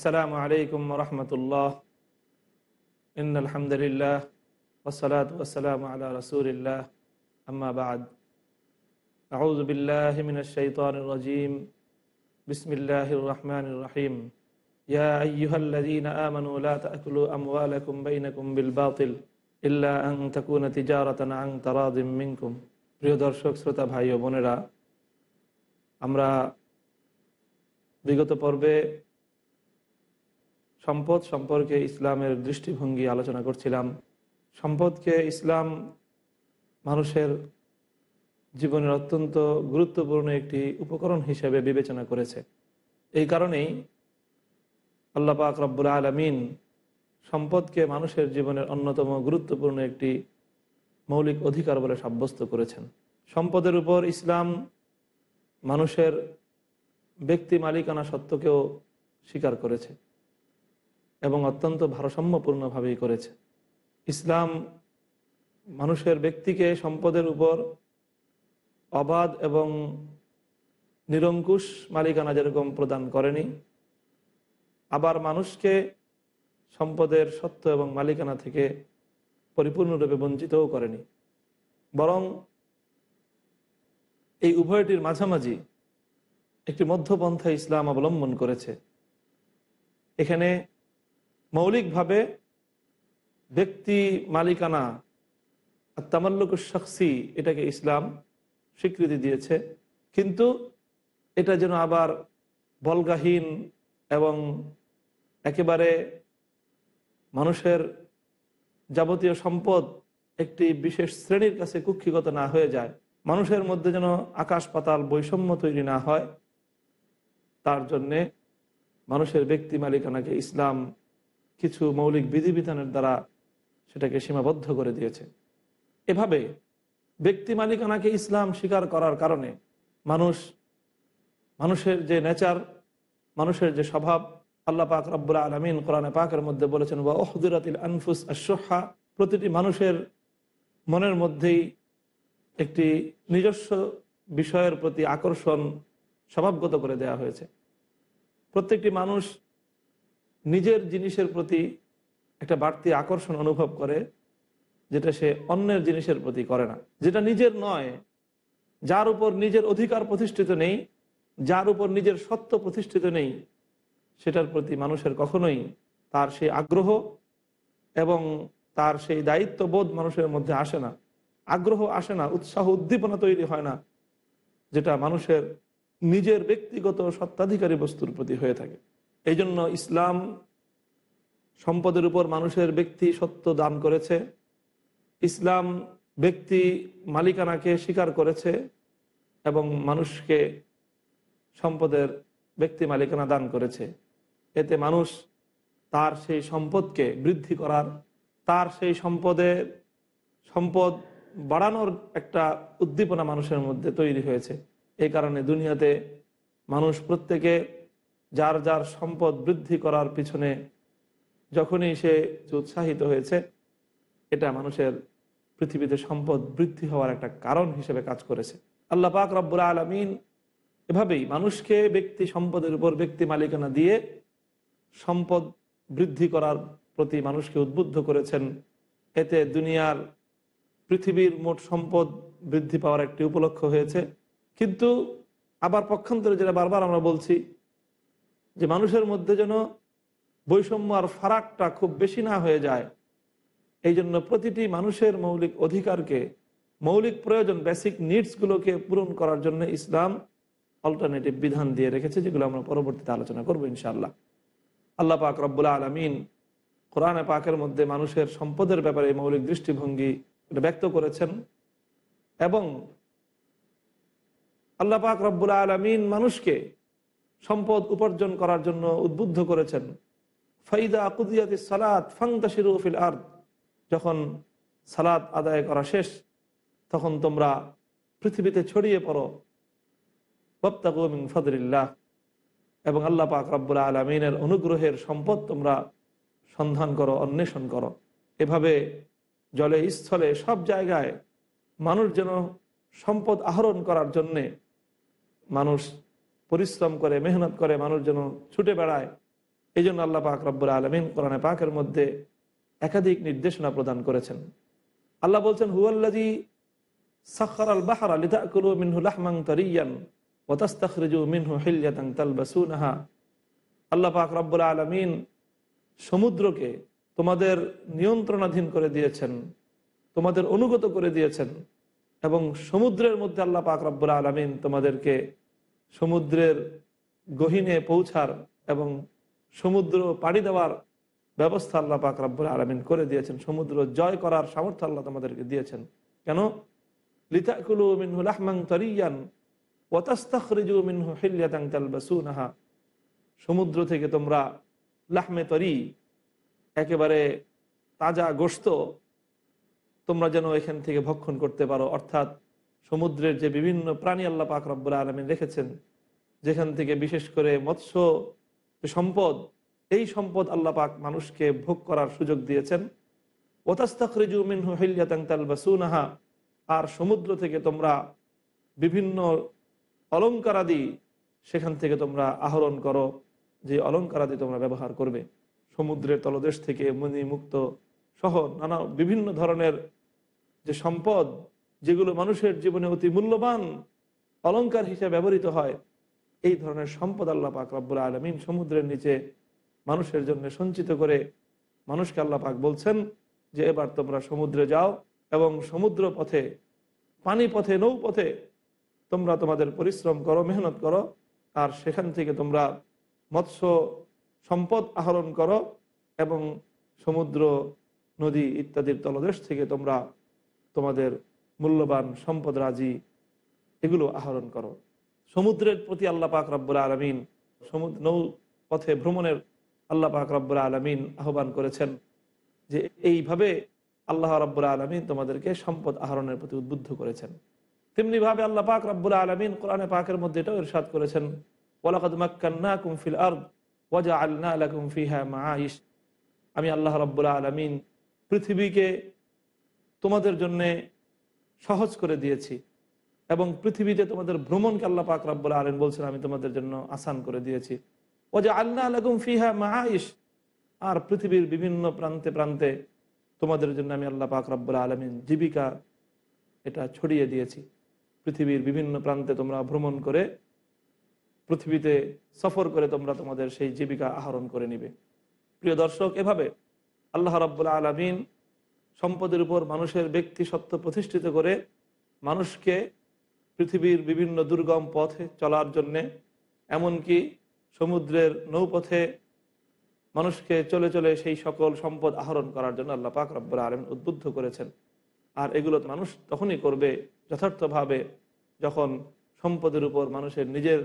আসসালামু আলাইকুম রহমতুল্লাহ ইন আলহামদুলিল্লাহ ওসলাত ওসালাম আলা রসুলিল্লাহ আম্মা বাদ আউজ বিল্লাহ মিন الشيطان الرجيم بسم الله الرحمن الرحيم يا أيها الذين آمنوا لا تأكلوا أموالكم بينكم بالباطل إلا أن تكون تجارة عن تراض منكم প্রিয় দর্শক শ্রোতা ভাই ও বোনেরা আমরা বিগত পর্বে সম্পদ সম্পর্কে ইসলামের দৃষ্টিভঙ্গি আলোচনা করছিলাম। সম্পদকে ইসলাম মানুষের জীবনের অত্যন্ত গুরুত্বপূর্ণ একটি উপকরণ হিসেবে বিবেচনা করেছে। এই কারণেই আল্লাহ পাক রব্বুল আলমিন সম্পদকে মানুষের জীবনের অন্যতম গুরুত্বপূর্ণ একটি মৌলিক অধিকার বলে সাব্যস্ত করেছেন। সম্পদের উপর ইসলাম মানুষের ব্যক্তি মালিকানা সত্ত্বকেও স্বীকার করেছে। এবং অত্যন্ত ভারসাম্যপূর্ণভাবেই করেছে। ইসলাম মানুষের ব্যক্তিকে সম্পদের উপর অবাধ এবং নিরঙ্কুশ মালিকানা যেরকম প্রদান করেনি, আবার মানুষকে সম্পদের সত্য এবং মালিকানা থেকে পরিপূর্ণরূপে বঞ্চিতও করেনি। বরং এই উভয়টির মাঝামাঝি একটি মধ্যপন্থা ইসলাম অবলম্বন করেছে। এখানে মৌলিকভাবে ব্যক্তি মালিকানা তামাল্লুক শখসি, এটাকে ইসলাম স্বীকৃতি দিয়েছে। কিন্তু এটা যেন আবার বলগাহীন এবং একেবারে মানুষের যাবতীয় সম্পদ একটি বিশেষ শ্রেণির কাছে কুক্ষিগত না হয়ে যায়, মানুষের মধ্যে যেন আকাশ পাতাল বৈষম্য তৈরি না হয়, তার জন্যে মানুষের ব্যক্তি মালিকানাকে ইসলাম কিছু মৌলিক বিধিবিধানের দ্বারা সেটাকে সীমাবদ্ধ করে দিয়েছে। এভাবে ব্যক্তি মালিকানাকে ইসলাম স্বীকার করার কারণে মানুষ, মানুষের যে নেচার, মানুষের যে স্বভাব, আল্লাহ পাক রব্বুল্লা আলমিন কোরআনে পাকের মধ্যে বলেছেন বা ওহদুরাতিল আনফুস আশোহা প্রতিটি মানুষের মনের মধ্যেই একটি নিজস্ব বিষয়ের প্রতি আকর্ষণ স্বভাবগত করে দেয়া হয়েছে। প্রত্যেকটি মানুষ নিজের জিনিসের প্রতি একটা বাড়তি আকর্ষণ অনুভব করে, যেটা সে অন্যের জিনিসের প্রতি করে না। যেটা নিজের নয়, যার উপর নিজের অধিকার প্রতিষ্ঠিত নেই, যার উপর নিজের সত্য প্রতিষ্ঠিত নেই, সেটার প্রতি মানুষের কখনোই তার সেই আগ্রহ এবং তার সেই দায়িত্ববোধ মানুষের মধ্যে আসে না। আগ্রহ আসে না, উৎসাহ উদ্দীপনা তৈরি হয় না, যেটা মানুষের নিজের ব্যক্তিগত সত্ত্বাধিকারী বস্তুর প্রতি হয়ে থাকে। এই জন্য ইসলাম সম্পদের উপর মানুষের ব্যক্তি সত্য দান করেছে। ইসলাম ব্যক্তি মালিকানাকে স্বীকার করেছে এবং মানুষকে সম্পদের ব্যক্তি মালিকানা দান করেছে। এতে মানুষ তার সেই সম্পদকে বৃদ্ধি করার, তার সেই সম্পদের সম্পদ বাড়ানোর একটা উদ্দীপনা মানুষের মধ্যে তৈরি হয়েছে। এই কারণে দুনিয়াতে মানুষ প্রত্যেকে যার যার সম্পদ বৃদ্ধি করার পিছনে যখনই সে উৎসাহিত হয়েছে, এটা মানুষের পৃথিবীতে সম্পদ বৃদ্ধি হওয়ার একটা কারণ হিসেবে কাজ করেছে। আল্লাহ পাক রব্বুল আলমিন এভাবেই মানুষকে ব্যক্তি সম্পদের উপর ব্যক্তি মালিকানা দিয়ে সম্পদ বৃদ্ধি করার প্রতি মানুষকে উদ্বুদ্ধ করেছেন। এতে দুনিয়ার পৃথিবীর মোট সম্পদ বৃদ্ধি পাওয়ার একটি উপলক্ষ হয়েছে। কিন্তু আবার পক্ষান্তরে যেটা বারবার আমরা বলছি যে মানুষের মধ্যে যেন বৈষম্য আর ফারাকটা খুব বেশি না হয়ে যায়। এই জন্য প্রতিটি মানুষের মৌলিক অধিকারকে, মৌলিক প্রয়োজন বেসিক নিডসগুলোকে পূরণ করার জন্য ইসলাম অল্টারনেটিভ বিধান দিয়ে রেখেছে, যেগুলো আমরা পরবর্তীতে আলোচনা করব ইনশাআল্লাহ। আল্লাহ পাক রব্বুল্লাহ আলমিন কোরআনে পাকের মধ্যে মানুষের সম্পদের ব্যাপারে মৌলিক দৃষ্টিভঙ্গি ব্যক্ত করেছেন এবং আল্লাহ পাক রব্বুল আলমিন মানুষকে সম্পদ উপার্জন করার জন্য উদ্বুদ্ধ করেছেন। ফাইদা আকুদিয়াতি সালাত ফাংতাশিরুফিল আর্দ। যখন সালাত আদায় করা শেষ, তখন তোমরা পৃথিবীতে ছড়িয়ে পড়ো। বপ্তাকুমিন ফদরিল্লাহ এবং আল্লাহ পাক রব্বুল আলমিনের অনুগ্রহের সম্পদ তোমরা সন্ধান করো, অন্বেষণ করো। এভাবে জলে, স্থলে, সব জায়গায় মানুষ যেন সম্পদ আহরণ করার জন্যে মানুষ পরিশ্রম করে, মেহনত করে মানুষ যেন ছুটে বেড়ায়। এই জন্য আল্লাহ পাক রব্বুল আলমিন কোরআনে পাকের মধ্যে একাধিক নির্দেশনা প্রদান করেছেন। আল্লাহ বলছেন হুয়াল্লাজি সাক্ষর আল বাহার আলিদাকুলু মিনহু লাহমাং তরিয়ান ওতাস্তাখরিজু মিনহু হিলিয়াতাং তালবাসুনাহা। আল্লাহ পাক রব্বুল আলমিন সমুদ্রকে তোমাদের নিয়ন্ত্রণাধীন করে দিয়েছেন, তোমাদের অনুগত করে দিয়েছেন এবং সমুদ্রের মধ্যে আল্লাহ পাক রব্বুল আলমিন তোমাদেরকে সমুদ্রের গহিনে পৌঁছার এবং সমুদ্র পাড়ি দেওয়ার ব্যবস্থা আল্লাহ পাক রব্বুল আলমিন করে দিয়েছেন। সমুদ্র জয় করার সামর্থ্য আল্লাহ তোমাদেরকে দিয়েছেন। কেন? লিতাকুলু মিনহুল আহমাং তরিয়ান ওয়াতাস্তাখরিজু মিনহু হিলিয়াতাং তালবাসুনাহা। সমুদ্র থেকে তোমরা লাহমে তরি, একেবারে তাজা গোস্ত তোমরা যেন এখান থেকে ভক্ষণ করতে পারো। অর্থাৎ সমুদ্রের যে বিভিন্ন প্রাণী আল্লাহ পাক রব্বুল আলমিন রেখেছেন, যেখান থেকে বিশেষ করে মৎস্য সম্পদ, এই সম্পদ আল্লাহ পাক মানুষকে ভোগ করার সুযোগ দিয়েছেন। ওতাস্তাখরিজু মিনহু হিলিয়াতাং তালবাসুনাহা, আর সমুদ্র থেকে তোমরা বিভিন্ন অলঙ্কারাদি সেখান থেকে তোমরা আহরণ করো, যে অলঙ্কারাদি তোমরা ব্যবহার করবে। সমুদ্রের তলদেশ থেকে মণিমুক্ত সহ নানা বিভিন্ন ধরনের যে সম্পদ যেগুলো মানুষের জীবনে অতি মূল্যবান অলঙ্কার হিসেবে ব্যবহৃত হয়, এই ধরনের সম্পদ আল্লাহ পাক রব্বুল আলমিন সমুদ্রের নিচে মানুষের জন্য সঞ্চিত করে মানুষকে আল্লাহ পাক বলছেন যে এবার তোমরা সমুদ্রে যাও এবং সমুদ্র পথে, পানি পথে, নৌ পথে তোমরা তোমাদের পরিশ্রম করো, মেহনত করো আর সেখান থেকে তোমরা মৎস্য সম্পদ আহরণ করো এবং সমুদ্র, নদী ইত্যাদির তলদেশ থেকে তোমরা তোমাদের মূল্যবান সম্পদ, রাজি, এগুলো আহরণ করো। সমুদ্রের প্রতি আল্লাহ পাক রব্বুল আলমিন সমুদ্র নৌ পথে ভ্রমণের আল্লাহ পাক রব্বুল আলমিন আহ্বান করেছেন যে এইভাবে আল্লাহ রব্বুল আলমিন তোমাদেরকে সম্পদ আহরণের প্রতি উদ্বুদ্ধ করেছেন। তেমনিভাবে আল্লাহ পাক রব্বুল আলমিন কোরআনে পাকের মধ্যে এটাও ইরশাদ করেছেন, ওয়ালাকাদ কুমফিল আর্দ ওয়াজা আল্না আলাকুম ফিহা মাআইশ। আমি আল্লাহ রব্বুল আলমিন পৃথিবীকে তোমাদের জন্যে সহজ করে দিয়েছি। এবং পৃথিবীতে তোমাদের ভ্রমণকে আল্লাহ পাক রব্বুল আলম বলছেন, আমি তোমাদের জন্য আসান করে দিয়েছি। ও যে আল্লাহ আলাকুম ফিহা মাআইশ। আর পৃথিবীর বিভিন্ন প্রান্তে প্রান্তে তোমাদের জন্য আমি আল্লাহ পাক রব্বুল আলমিন জীবিকা এটা ছড়িয়ে দিয়েছি। পৃথিবীর বিভিন্ন প্রান্তে তোমরা ভ্রমণ করে, পৃথিবীতে সফর করে তোমরা তোমাদের সেই জীবিকা আহরণ করে নিবে। প্রিয় দর্শক, এভাবে আল্লাহ রব্বুল্লা আলমিন সম্পদের উপর মানুষের ব্যক্তি সত্য প্রতিষ্ঠিত করে মানুষকে পৃথিবীর বিভিন্ন দুর্গম পথে চলার জন্যে, এমনকি সমুদ্রের নৌপথে মানুষকে চলে চলে সেই সকল সম্পদ আহরণ করার জন্য আল্লাহ পাক রব্বুল আলম উদ্বুদ্ধ করেছেন। আর এগুলো মানুষ তখনই করবে যথার্থভাবে যখন সম্পদের উপর মানুষের নিজের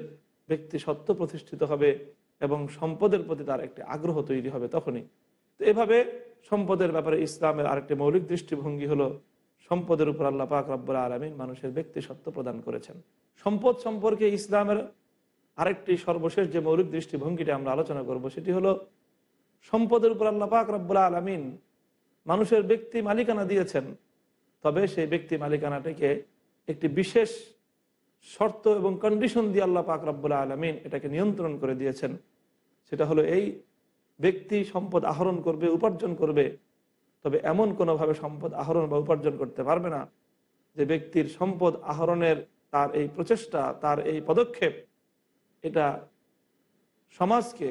ব্যক্তি সত্য প্রতিষ্ঠিত হবে এবং সম্পদের প্রতি তার একটি আগ্রহ তৈরি হবে তখনই। তো এভাবে সম্পদের ব্যাপারে ইসলামের আরেকটি মৌলিক দৃষ্টিভঙ্গি হলো সম্পদের উপর আল্লাহ পাক রব্বুল আলমিন মানুষের ব্যক্তি সত্য প্রদান করেছেন। সম্পদ সম্পর্কে ইসলামের আরেকটি সর্বশেষ যে মৌলিক দৃষ্টিভঙ্গিটা আমরা আলোচনা করব সেটি হলো সম্পদের উপর আল্লাহ পাক রব্বুল আলমিন মানুষের ব্যক্তি মালিকানা দিয়েছেন। তবে সেই ব্যক্তি মালিকানাটিকে একটি বিশেষ শর্ত এবং কন্ডিশন দিয়ে আল্লাহ পাক রব্বুল্লাহ আলমিন এটাকে নিয়ন্ত্রণ করে দিয়েছেন। সেটা হলো এই ব্যক্তি সম্পদ আহরণ করবে, উপার্জন করবে, তবে এমন কোনোভাবে সম্পদ আহরণ বা উপার্জন করতে পারবে না যে ব্যক্তির সম্পদ আহরণের তার এই প্রচেষ্টা, তার এই পদক্ষেপ, এটা সমাজকে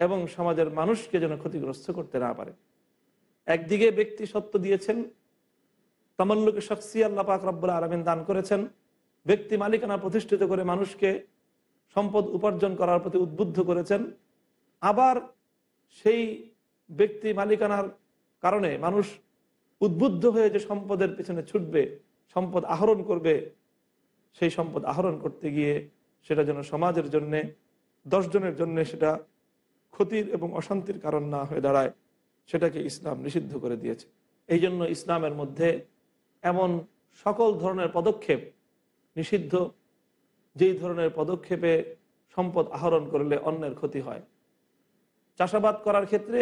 এবং সমাজের মানুষকে যেন ক্ষতিগ্রস্ত করতে না পারে। একদিকে ব্যক্তি সত্য দিয়েছেন, তামাল্লুকে শখসি আল্লাহ পাক রব্বুল আলমিন দান করেছেন, ব্যক্তি মালিকানা প্রতিষ্ঠিত করে মানুষকে সম্পদ উপার্জন করার প্রতি উদ্বুদ্ধ করেছেন, আবার সেই ব্যক্তি মালিকানার কারণে মানুষ উদ্বুদ্ধ হয়ে যে সম্পদের পিছনে ছুটবে, সম্পদ আহরণ করবে, সেই সম্পদ আহরণ করতে গিয়ে সেটা যেন সমাজের জন্যে দশজনের জন্যে সেটা ক্ষতির এবং অশান্তির কারণ না হয়ে দাঁড়ায়, সেটাকে ইসলাম নিষিদ্ধ করে দিয়েছে। এই জন্য ইসলামের মধ্যে এমন সকল ধরনের পদক্ষেপ নিষিদ্ধ, যেই ধরনের পদক্ষেপে সম্পদ আহরণ করলে অন্যের ক্ষতি হয়। চাষাবাদ করার ক্ষেত্রে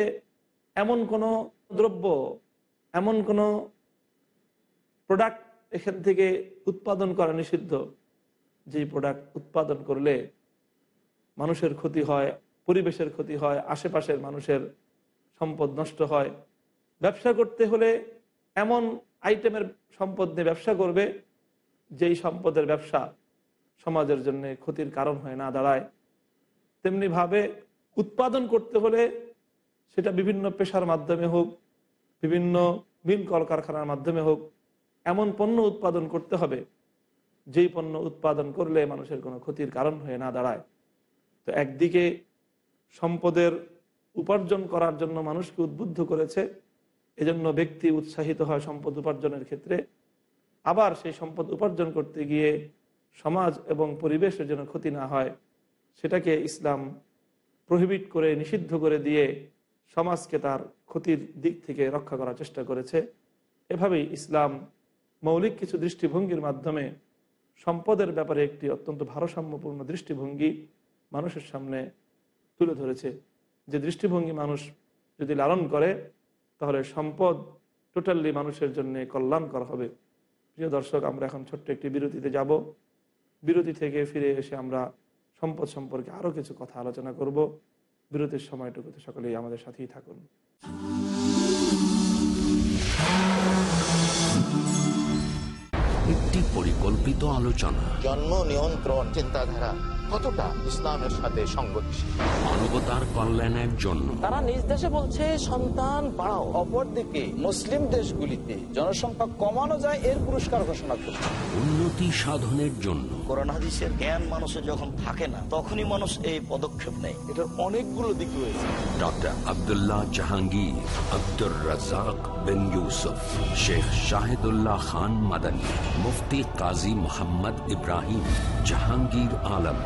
এমন কোনো দ্রব্য, এমন কোনো প্রোডাক্ট এখান থেকে উৎপাদন করা নিষিদ্ধ, যেই প্রোডাক্ট উৎপাদন করলে মানুষের ক্ষতি হয়, পরিবেশের ক্ষতি হয়, আশেপাশের মানুষের সম্পদ নষ্ট হয়। ব্যবসা করতে হলে এমন আইটেমের সম্পদ নিয়ে ব্যবসা করবে, যেই সম্পদের ব্যবসা সমাজের জন্য ক্ষতির কারণ হয়ে না দাঁড়ায়। তেমনিভাবে উৎপাদন করতে হলে সেটা বিভিন্ন পেশার মাধ্যমে হোক, বিভিন্ন মিল কলকারখানার মাধ্যমে হোক, এমন পণ্য উৎপাদন করতে হবে, যেই পণ্য উৎপাদন করলে মানুষের কোনো ক্ষতির কারণ হয়ে না দাঁড়ায়। তো একদিকে সম্পদের উপার্জন করার জন্য মানুষকে উদ্বুদ্ধ করেছে, এজন্য ব্যক্তি উৎসাহিত হয় সম্পদ উপার্জনের ক্ষেত্রে। আবার সেই সম্পদ উপার্জন করতে গিয়ে সমাজ এবং পরিবেশের যেন ক্ষতি না হয়, সেটাকে ইসলাম প্রহিবিট করে, নিষিদ্ধ করে দিয়ে সমাজকে তার ক্ষতির দিক থেকে রক্ষা করার চেষ্টা করেছে। এভাবেই ইসলাম মৌলিক কিছু দৃষ্টিভঙ্গির মাধ্যমে সম্পদের ব্যাপারে একটি অত্যন্ত ভারসাম্যপূর্ণ দৃষ্টিভঙ্গি মানুষের সামনে তুলে ধরেছে। যে দৃষ্টিভঙ্গি মানুষ যদি লালন করে, তাহলে সম্পদ টোটালি মানুষের জন্য কল্যাণকর হবে। প্রিয় দর্শক, আমরা এখন ছোট্ট একটি বিরতিতে যাব। বিরতি থেকে ফিরে এসে আমরা সম্পদ সম্পর্কে আরও কিছু কথা আলোচনা করব। বিরতির সময়টুকুতে সকলেই আমাদের সাথেই থাকুন। একটি পরিকল্পিত আলোচনা। জন্ম নিয়ন্ত্রণ চিন্তাধারা। কতটা ইসলামের সাথে সংগতিশীল? মানবতার কল্যাণের জন্য। তারা নিজ দেশে বলছে সন্তান বাড়াও। অপরদিকে মুসলিম দেশগুলিতে জনসংখ্যা কমানো যায় এর পুরস্কার ঘোষণা করছে। উন্নতি সাধনের জন্য। কোরআন হাদিসের জ্ঞান মানুষের যখন থাকে না তখনই মানুষ এই পদক্ষেপ নেয়। এটার অনেকগুলো দিক রয়েছে। ডক্টর আব্দুল্লাহ জাহাঙ্গীর আব্দুর রাজাক বিন ইউসুফ শেখ শাহিদুল্লাহ খান মাদানী মুফতি কাজী মোহাম্মদ ইব্রাহিম জাহাঙ্গীর আলম।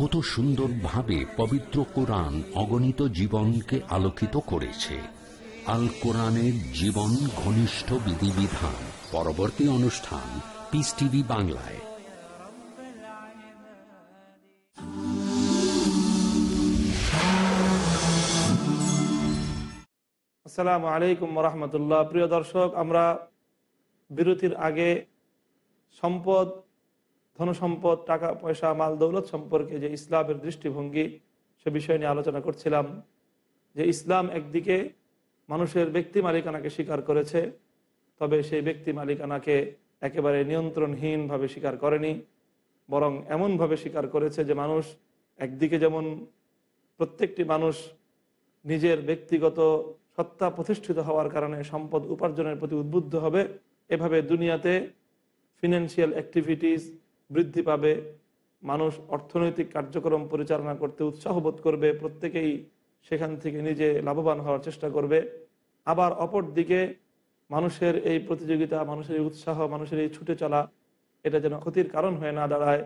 কত সুন্দরভাবে পবিত্র কোরআন অগণিত জীবনকে আলোকিত করেছে। আল কোরআনের জীবন ঘনিষ্ঠ বিধিবিধান। পরবর্তী অনুষ্ঠান পিস টিভি বাংলায়। আসসালামু আলাইকুম রহমতুল্লাহ প্রিয় দর্শক, আমরা বিরতির আগে সম্পদ ধনসম্পদ, টাকা, পয়সা, মাল, দৌলত সম্পর্কে যে ইসলামের দৃষ্টিভঙ্গি, সে বিষয় নিয়ে আলোচনা করছিলাম। যে ইসলাম একদিকে মানুষের ব্যক্তি মালিকানাকে স্বীকার করেছে, তবে সেই ব্যক্তি মালিকানাকে একেবারে নিয়ন্ত্রণহীনভাবে স্বীকার করেনি, বরং এমনভাবে স্বীকার করেছে যে মানুষ একদিকে যেমন প্রত্যেকটি মানুষ নিজের ব্যক্তিগত সত্তা প্রতিষ্ঠিত হওয়ার কারণে সম্পদ উপার্জনের প্রতি উদ্বুদ্ধ হবে, এভাবে দুনিয়াতে ফিনান্সিয়াল অ্যাক্টিভিটিস বৃদ্ধি পাবে, মানুষ অর্থনৈতিক কার্যক্রম পরিচালনা করতে উৎসাহ বোধ করবে, প্রত্যেকেই সেখান থেকে নিজে লাভবান হওয়ার চেষ্টা করবে। আবার অপর দিকে, মানুষের এই প্রতিযোগিতা, মানুষের এই উৎসাহ, মানুষের এই ছুটে চলা, এটা যেন ক্ষতির কারণ হয়ে না দাঁড়ায়।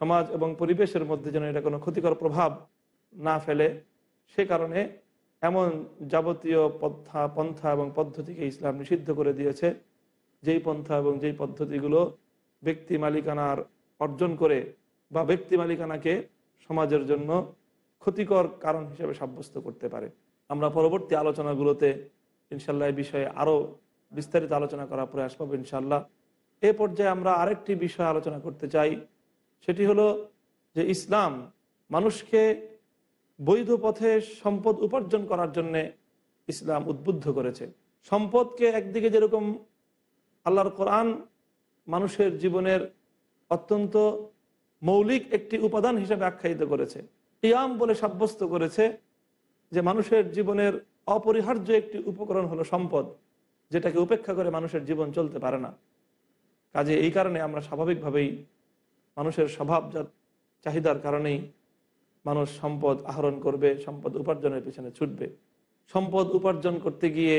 সমাজ এবং পরিবেশের মধ্যে যেন এটা কোনো ক্ষতিকর প্রভাব না ফেলে। সে কারণে এমন যাবতীয় পন্থা পন্থা এবং পদ্ধতিকে ইসলাম নিষিদ্ধ করে দিয়েছে। যেই পন্থা এবং যেই পদ্ধতিগুলো ব্যক্তি মালিকানার অর্জন করে বা ব্যক্তি মালিকানাকে সমাজের জন্য ক্ষতিকর কারণ হিসেবে সাব্যস্ত করতে পারে। আমরা পরবর্তী আলোচনাগুলোতে ইনশাল্লাহ এই বিষয়ে আরও বিস্তারিত আলোচনা করার প্রয়াস পাবো ইনশাল্লাহ এ পর্যায়ে আমরা আরেকটি বিষয় আলোচনা করতে চাই, সেটি হলো যে ইসলাম মানুষকে বৈধ পথে সম্পদ উপার্জন করার জন্যে ইসলাম উদ্বুদ্ধ করেছে। সম্পদকে একদিকে যেরকম আল্লাহর কোরআন মানুষের জীবনের অত্যন্ত মৌলিক একটি উপাদান হিসেবে আখ্যায়িত করেছে। ইয়াম বলে সাব্যস্ত করেছে যে মানুষের জীবনের অপরিহার্য একটি উপকরণ হলো সম্পদ, যেটাকে উপেক্ষা করে মানুষের জীবন চলতে পারে না। কাজে এই কারণে আমরা স্বাভাবিকভাবেই মানুষের স্বভাবজাত চাহিদার কারণেই মানুষ সম্পদ আহরণ করবে, সম্পদ উপার্জনের পিছনে ছুটবে। সম্পদ উপার্জন করতে গিয়ে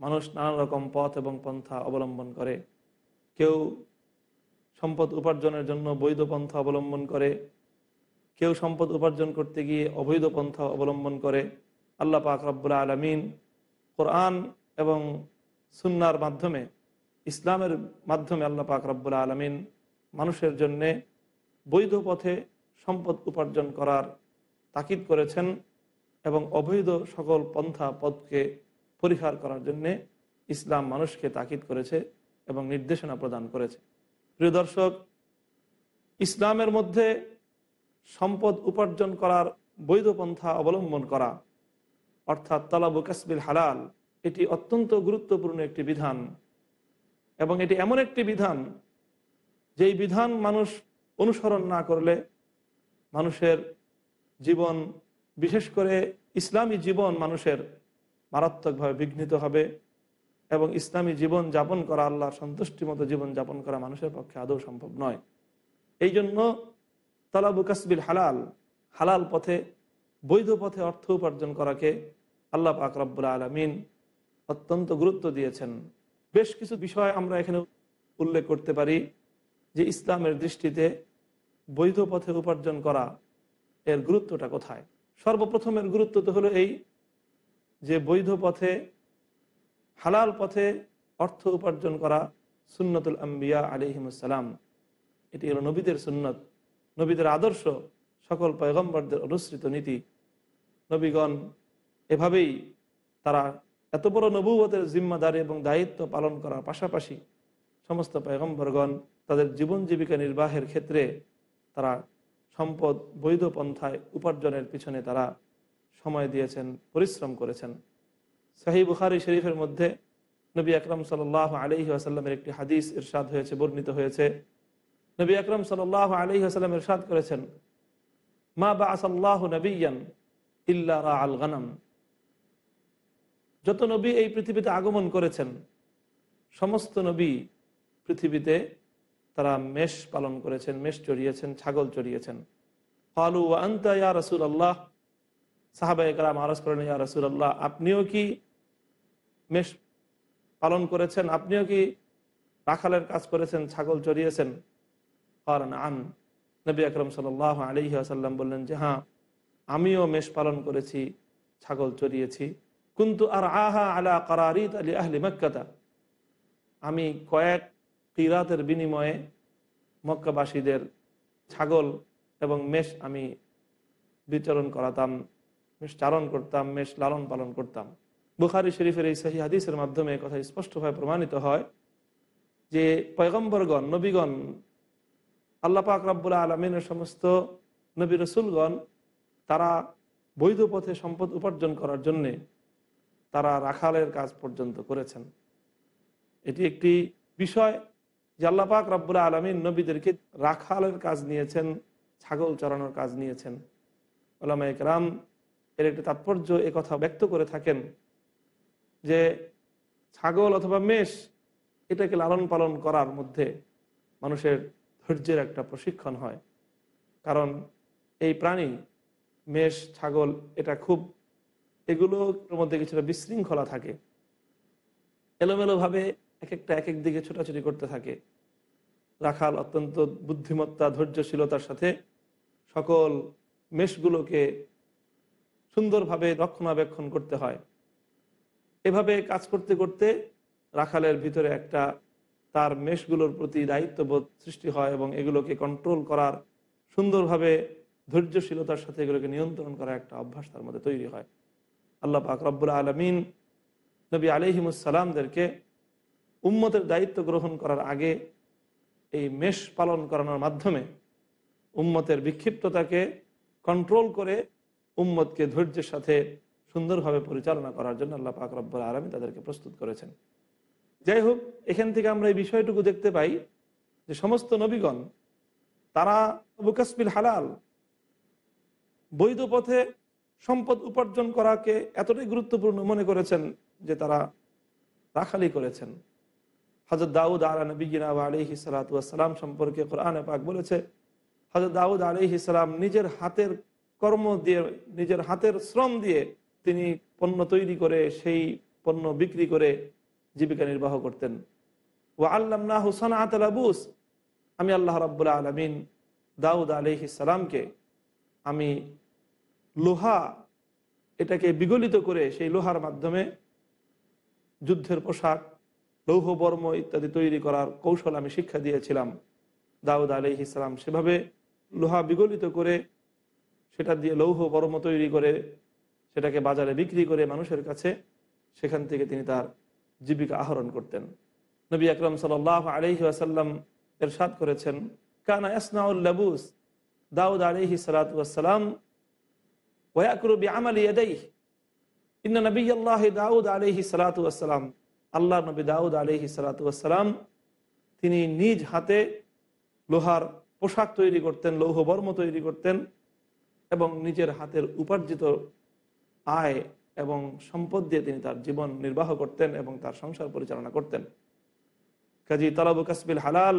মানুষ নানা রকম পথ এবং পন্থা অবলম্বন করে। কেউ সম্পদ উপার্জনের জন্য বৈধ পন্থা অবলম্বন করে, কেউ সম্পদ উপার্জন করতে গিয়ে অবৈধ পন্থা অবলম্বন করে, আল্লাহ পাক রব্বুল আলমিন কোরআন এবং সুন্নার মাধ্যমে, ইসলামের মাধ্যমে আল্লাহ পাক রব্বুল আলমিন মানুষের জন্যে বৈধ পথে সম্পদ উপার্জন করার তাকিদ করেছেন এবং অবৈধ সকল পন্থা পথকে পরিহার করার জন্যে ইসলাম মানুষকে তাকিদ করেছে। এবং নির্দেশনা প্রদান করেছে। প্রিয় দর্শক, ইসলামের মধ্যে সম্পদ উপার্জন করার বৈধ পন্থা অবলম্বন করা, অর্থাৎ তালাবু কাসবিল হালাল, এটি অত্যন্ত গুরুত্বপূর্ণ একটি বিধান। এবং এটি এমন একটি বিধান, যেই বিধান মানুষ অনুসরণ না করলে মানুষের জীবন, বিশেষ করে ইসলামী জীবন মানুষের মারাত্মকভাবে বিঘ্নিত হবে। এবং ইসলামী জীবন যাপন করা আল্লাহর সন্তুষ্টি মতো জীবন যাপন করা মানুষের পক্ষে আদৌ সম্ভব নয়। এই জন্য তালাবু কাসবিল হালাল হালাল পথে, বৈধ পথে অর্থ উপার্জন করাকে আল্লাহ পাক রব্বুল আলমিন অত্যন্ত গুরুত্ব দিয়েছেন। বেশ কিছু বিষয় আমরা এখানে উল্লেখ করতে পারি যে ইসলামের দৃষ্টিতে বৈধ পথে উপার্জন করা এর গুরুত্বটা কোথায়? সর্বপ্রথমের গুরুত্ব তো হলো এই যে বৈধ পথে হালাল পথে অর্থ উপার্জন করা সুন্নতুল আম্বিয়া আলিহিমসালাম এটি হলো নবীদের সুন্নত, নবীদের আদর্শ, সকল পয়গম্বরদের অনুসৃত নীতি। নবীগণ এভাবেই তারা এত বড় নবুবতের জিম্মাদারি এবং দায়িত্ব পালন করার পাশাপাশি সমস্ত পয়গম্বরগণ তাদের জীবন জীবিকা নির্বাহের ক্ষেত্রে তারা সম্পদ, বৈধ পন্থায় উপার্জনের পিছনে তারা সময় দিয়েছেন, পরিশ্রম করেছেন। সাহি বুখারি শরীফের মধ্যে নবী আকরম সাল আলহি আসাল্লামের একটি হাদিস ইরশাদ হয়েছে, বর্ণিত হয়েছে। নবী আকরম সাল আলহি আসাল্লাম ইরশাদ করেছেন, মা বা আসাল্লাহ নবীন ইল্লা আল গানাম। যত নবী এই পৃথিবীতে আগমন করেছেন, সমস্ত নবী পৃথিবীতে তারা মেষ পালন করেছেন, মেষ চড়িয়েছেন, ছাগল চড়িয়েছেন। ফালু আন্তা ইয়া রসুল আল্লাহ সাহাবা একরাম আরজ করেন, ইয়া রসুল আল্লাহ আপনিও কি মেষ পালন করেছেন? আপনিও কি রাখালের কাজ করেছেন? ছাগল চড়িয়েছেন কারণ আন নবী আকরম সাল আলহি আসাল্লাম বললেন যে হ্যাঁ আমিও মেষ পালন করেছি, ছাগল চড়িয়েছি কিন্তু আর আহা আলা কারারিত আলী আহলি মক্কাতা। আমি কয়েক কিরাতের বিনিময়ে মক্কাবাসীদের ছাগল এবং মেষ আমি বিচরণ করাতাম। মেষ চারণ করতাম, মেষ লালন পালন করতাম। বুখারি শরীফের এই সহি হাদিসের মাধ্যমে কথা স্পষ্টভাবে প্রমাণিত হয় যে পয়গম্বরগণ, নবীগণ, আল্লাহ পাক রাব্বুল আলমিনের সমস্ত নবী রসুলগণ, তারা বৈধ পথে সম্পদ উপার্জন করার জন্যে তারা রাখালের কাজ পর্যন্ত করেছেন। এটি একটি বিষয় যে আল্লাহ পাক রাব্বুল আলমিন নবীদেরকে রাখালের কাজ নিয়েছেন, ছাগল চড়ানোর কাজ নিয়েছেন। ওলামা একরাম এর একটি তাৎপর্য এ কথা ব্যক্ত করে থাকেন যে ছাগল অথবা মেষ এটাকে লালন পালন করার মধ্যে মানুষের ধৈর্যের একটা প্রশিক্ষণ হয়। কারণ এই প্রাণী, মেষ, ছাগল এটা খুব এগুলোর মধ্যে কিছুটা বিশৃঙ্খলা থাকে। এলোমেলোভাবে এক একটা এক এক দিকে ছোটাছুটি করতে থাকে। রাখাল অত্যন্ত বুদ্ধিমত্তা, ধৈর্যশীলতার সাথে সকল মেষগুলোকে সুন্দরভাবে রক্ষণাবেক্ষণ করতে হয়। এভাবে কাজ করতে করতে রাখালের ভিতরে একটা তার মেষগুলোর প্রতি দায়িত্ববোধ সৃষ্টি হয় এবং এগুলোকে কন্ট্রোল করার সুন্দরভাবে ধৈর্যশীলতার সাথে এগুলোকে নিয়ন্ত্রণ করার একটা অভ্যাস তার মধ্যে তৈরি হয়। আল্লাহ পাক রব্বুল আলমিন নবী আলিহিমুসালামদেরকে উম্মতের দায়িত্ব গ্রহণ করার আগে এই মেষ পালন করানোর মাধ্যমে উম্মতের বিক্ষিপ্ততাকে কন্ট্রোল করে উম্মতকে ধৈর্যের সাথে সুন্দরভাবে পরিচালনা করার জন্য আল্লাহ পাক রব্বুল আলমী তাদেরকে প্রস্তুত করেছেন। যাই হোক, এখান থেকে আমরা এই বিষয়টুকু দেখতে পাই যে সমস্ত নবীগণ, তারা বুকাসবিল হালাল বৈধ পথে সম্পদ উপার্জন করাকে এতটাই গুরুত্বপূর্ণ মনে করেছেন যে তারা রাখালি করেছেন। হজরত দাউদ আলা নবীনা আলহি সালাতাম সম্পর্কে কোরআনে পাক বলেছে হজরত দাউদ আলহি সালাম নিজের হাতের কর্ম দিয়ে, নিজের হাতের শ্রম দিয়ে তিনি পণ্য তৈরি করে, সেই পণ্য বিক্রি করে জীবিকা নির্বাহ করতেন। ও আল্লাম না হুসান আতলাবুস আমি আল্লাহ রাবুল্লাহ আলমিন দাউদ আলহি সালামকে আমি লোহা এটাকে বিগলিত করে, সেই লোহার মাধ্যমে যুদ্ধের পোশাক, লৌহ বর্ম ইত্যাদি তৈরি করার কৌশল আমি শিক্ষা দিয়েছিলাম। দাউদ আলহ ইসলাম সেভাবে লোহা বিগলিত করে সেটা দিয়ে লৌহ বর্ম তৈরি করে সেটাকে বাজারে বিক্রি করে মানুষের কাছে, সেখান থেকে তিনি তার জীবিকা আহরণ করতেন। নবী আকরম সাল আলহি আসাল্লাম এরশাদ করেছেন, কানা ইয়াসনাউল লাবুস, দাউদ আলহি সালাতাম ওয়াকরুবি আমালি এদাই ইন্না নবী আল্লাহ দাউদ আলহি সালাতাম আল্লাহ নবী দাউদ আলহি সালাতাম তিনি নিজ হাতে লোহার পোশাক তৈরি করতেন, লৌহ বর্ম তৈরি করতেন এবং নিজের হাতের উপার্জিত আয় এবং সম্পদ দিয়ে তিনি তার জীবন নির্বাহ করতেন এবং তার সংসার পরিচালনা করতেন। কাজী তালাবু কাসবিল হালাল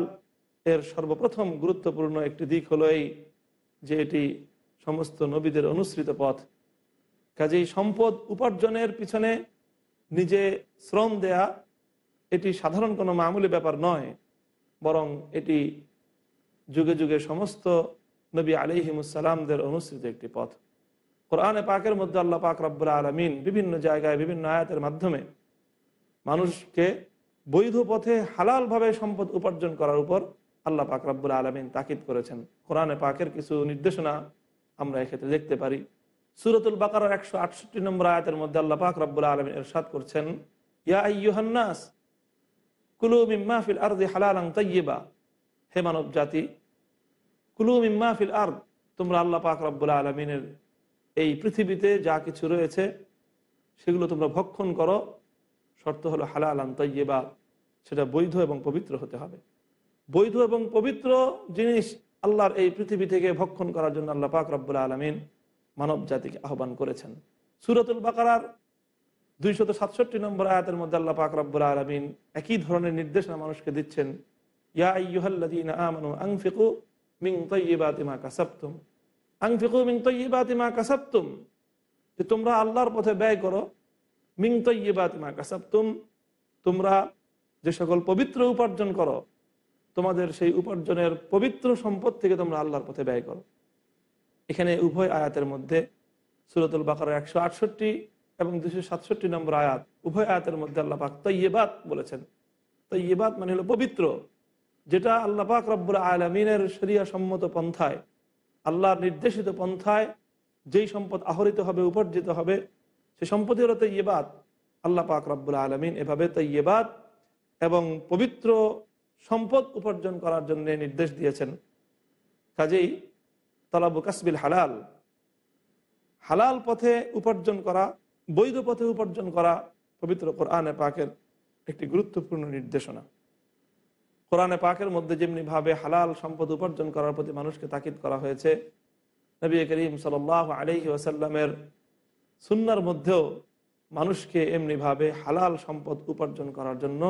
এর সর্বপ্রথম গুরুত্বপূর্ণ একটি দিক হলো এই যে এটি সমস্ত নবীদের অনুসৃত পথ। কাজেই সম্পদ উপার্জনের পিছনে নিজে শ্রম দেয়া এটি সাধারণ কোনো মামুলি ব্যাপার নয়, বরং এটি যুগে যুগে সমস্ত নবী আলিহিমুসালামদের অনুসৃত একটি পথ। কোরআনে পাকের মধ্যে আল্লাহ পাক রব্বুল্লা আলমিন বিভিন্ন জায়গায় বিভিন্ন আয়াতের মাধ্যমে মানুষকে বৈধ পথে হালালভাবে সম্পদ উপার্জন করার উপর আল্লাহ পাক রব্বুল আলমিন তাকিদ করেছেন। কোরআনে পাকের কিছু নির্দেশনা আমরা এক্ষেত্রে দেখতে পারি। সুরতুল বাকার একশো আটষট্টি নম্বর আয়াতের মধ্যে আল্লাহ পাক রব্বুল আলমিন এরশাদ করছেন, ইয়া ইয়ুহান্নাস কুলু মিম্মাফিল আরদি হালালাং তৈবা হে মানব জাতি কুলু মিম্মাফিল আর্দ, তোমরা আল্লাহ পাক রব্বুল আলমিনের এই পৃথিবীতে যা কিছু রয়েছে, সেগুলো তোমরা ভক্ষণ করো। শর্ত হলো হালাল আন্তইয়েবা সেটা বৈধ এবং পবিত্র হতে হবে। বৈধ এবং পবিত্র জিনিস আল্লাহর এই পৃথিবী থেকে ভক্ষণ করার জন্য আল্লাহ পাক রব্বুল আলমিন মানব জাতিকে আহ্বান করেছেন। সুরতুল বাকারার দুইশত সাতষট্টি নম্বর আয়াতের মধ্যে আল্লাহ পাক রব্বুল আলমিন একই ধরনের নির্দেশনা মানুষকে দিচ্ছেন। ইয়া আইয়ুহাল্লাযীনা আমানু মিন তাইয়্যিবাতি মা মা যে তোমরা আল্লাহর পথে ব্যয় করো মা কাসাবতুম, তোমরা যে সকল পবিত্র উপার্জন করো, তোমাদের সেই উপার্জনের পবিত্র সম্পদ থেকে তোমরা আল্লাহর পথে ব্যয় করো। এখানে উভয় আয়াতের মধ্যে সুরতুল বাকার একশো আটষট্টি এবং দুশো সাতষট্টি নম্বর আয়াত, উভয় আয়াতের মধ্যে আল্লাহ পাক তৈবাত বলেছেন। তৈবাত মানে হলো পবিত্র। যেটা আল্লাহ পাক রব্বুল আলমিনের শরিয়া সম্মত পন্থায়, আল্লাহর নির্দেশিত পন্থায় যেই সম্পদ আহরিত হবে, উপার্জিত হবে, সে সম্পদই হলো তৈবাত আল্লাহ পাক রব্বুল আলমিন এভাবে তৈবাত এবং পবিত্র সম্পদ উপার্জন করার জন্য নির্দেশ দিয়েছেন। কাজেই তলাবু কাসবিল হালাল হালাল পথে উপার্জন করা, বৈধ পথে উপার্জন করা পবিত্র কোরআনে পাকের একটি গুরুত্বপূর্ণ নির্দেশনা। কোরআনে পাকের মধ্যে যেমনিভাবে হালাল সম্পদ উপার্জন করার প্রতি মানুষকে তাকিদ করা হয়েছে, নবী করিম সাল আলহি ওয়াসাল্লামের সুন্নার মধ্যেও মানুষকে এমনিভাবে হালাল সম্পদ উপার্জন করার জন্য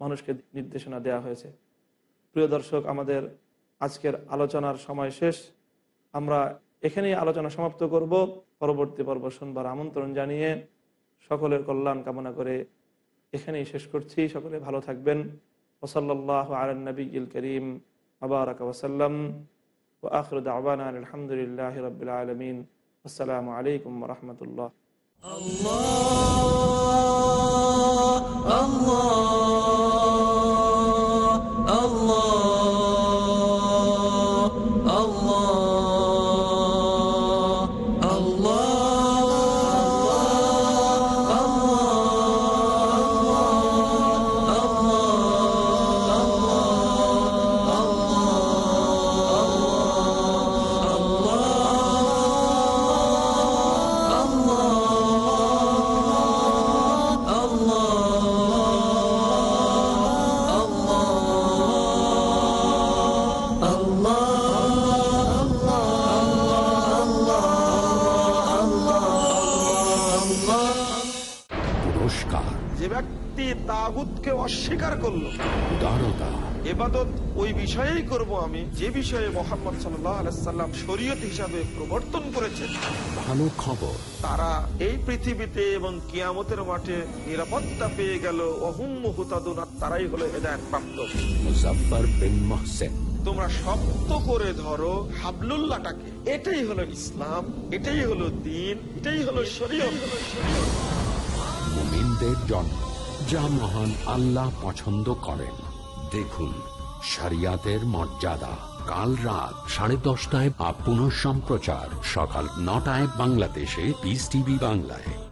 মানুষকে নির্দেশনা দেওয়া হয়েছে। প্রিয় দর্শক, আমাদের আজকের আলোচনার সময় শেষ। আমরা এখানেই আলোচনা সমাপ্ত করব। পরবর্তী পর্ব শুনবার আমন্ত্রণ জানিয়ে সকলের কল্যাণ কামনা করে এখানেই শেষ করছি। সকলে ভালো থাকবেন। ওসল্লাহ আলন নবী করিম আবারক ওসাল্লাম ও আখর দাওয়ান আলহামদুলিল্লাহ রবিল আলমিন আসসালামু আলাইকুম রহমতুল্লাহ পুরস্কার বিষয়েই করব আমি। যে বিষয়ে মোহাম্মদ সাল্লাহ আলাইসাল্লাম শরীয়ত হিসাবে প্রবর্তন করেছেন ভালো খবর। তারা এই পৃথিবীতে এবং কিয়ামতের মাঠে নিরাপত্তা পেয়ে গেল। অহুম হুতাদুন তারাই হলো হেদায়ত প্রাপ্ত মুজফার বিন মহসেন। তোমরা শক্ত করে ধরো হাবলুল্লাহটাকে। এটাই হলো ইসলাম এটাই হলো দিন এটাই হলো শরীয়ত। মুমিনদের জন্ম। যা মহান আল্লাহ পছন্দ করেন। দেখুন। শরিয়াতের মর্যাদা। কাল রাত সাড়ে দশটায় পুনঃ সম্প্রচার সকাল নটায় বাংলাদেশে পিস টিভি বাংলায়।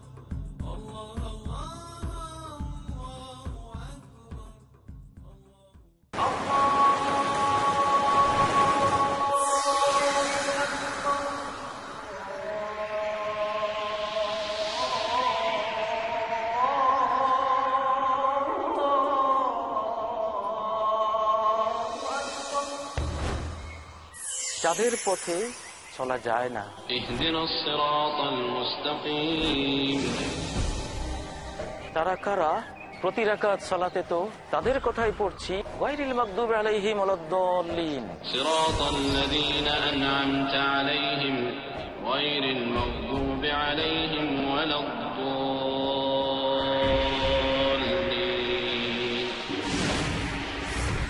পথে চলা যায় না। তারা কারা? প্রতি কাজ চলাতে তো তাদের কথাই পড়ছি। গায়রিল মাগদুব আলাইহিম ওয়ালাদ-দাল্লিন সিরাতাল লাযীনা আন'আমতা আলাইহিম গায়রিল মাগদুব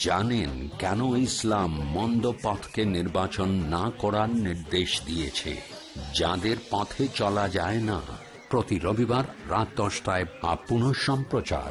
জানেন কেন ইসলাম মন্দ পথকে নির্বাচন না করার নির্দেশ দিয়েছে। যাদের পথে চলা যায় না। প্রতি রবিবার রাত দশটায় বা সম্প্রচার।